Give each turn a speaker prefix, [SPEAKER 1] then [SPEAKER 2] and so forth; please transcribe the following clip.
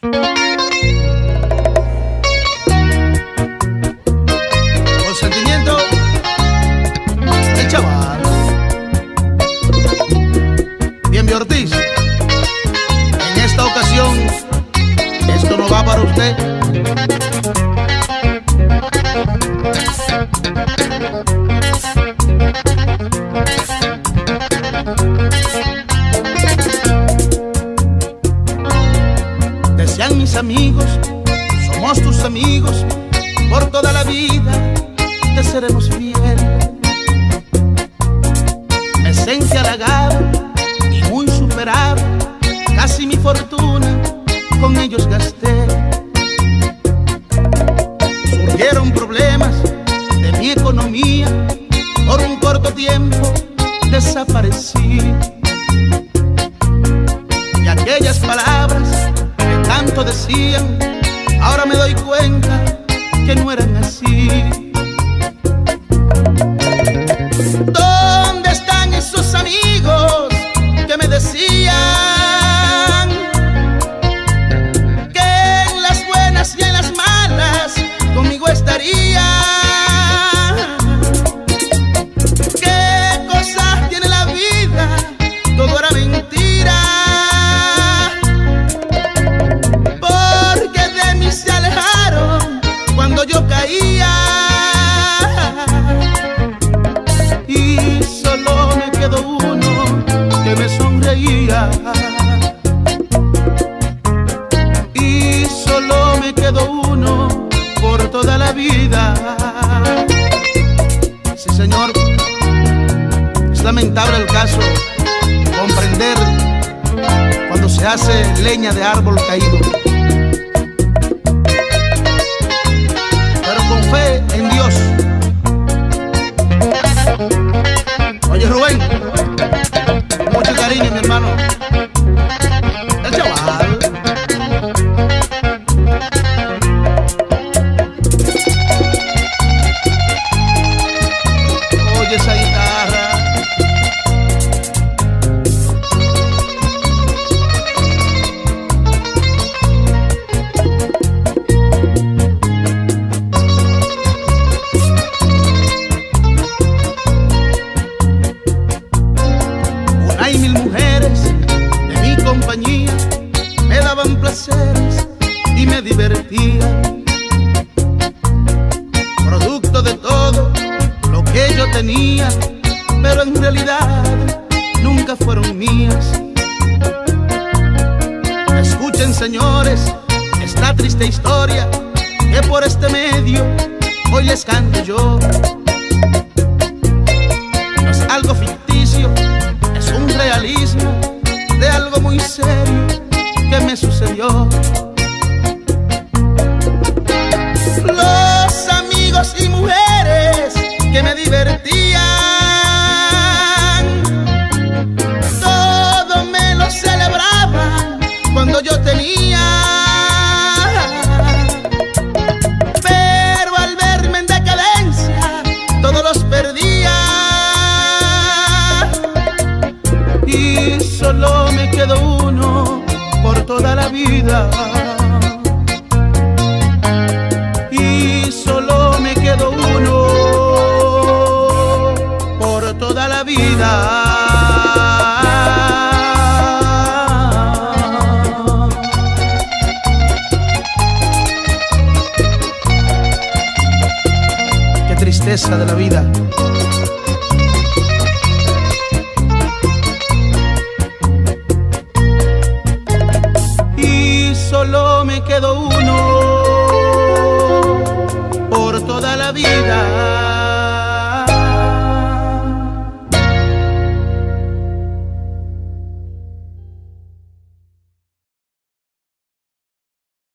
[SPEAKER 1] Con amigos, somos tus amigos, por toda la vida te seremos fiel. Esencia halagada y muy superada, casi mi fortuna con ellos gasté. Surgieron problemas de mi economía, por un corto tiempo desaparecí. Ahora me doy cuenta que no eran así. Y solo me quedó uno por toda la vida. Sí, señor. Es lamentable el caso comprender cuando se hace leña de árbol caído. Pero con fe en Dios. Oye Rubén, cariño mi hermano. Y me divertían. Producto de todo lo que yo tenía, pero en realidad nunca fueron mías. Escuchen señores esta triste historia que por este medio hoy les canto yo. Y mujeres que me divertían, todo me lo celebraban cuando yo tenía. Pero al verme en decadencia, todos los perdía. Y solo me quedó uno por toda la vida. De la vida. Y solo me quedó uno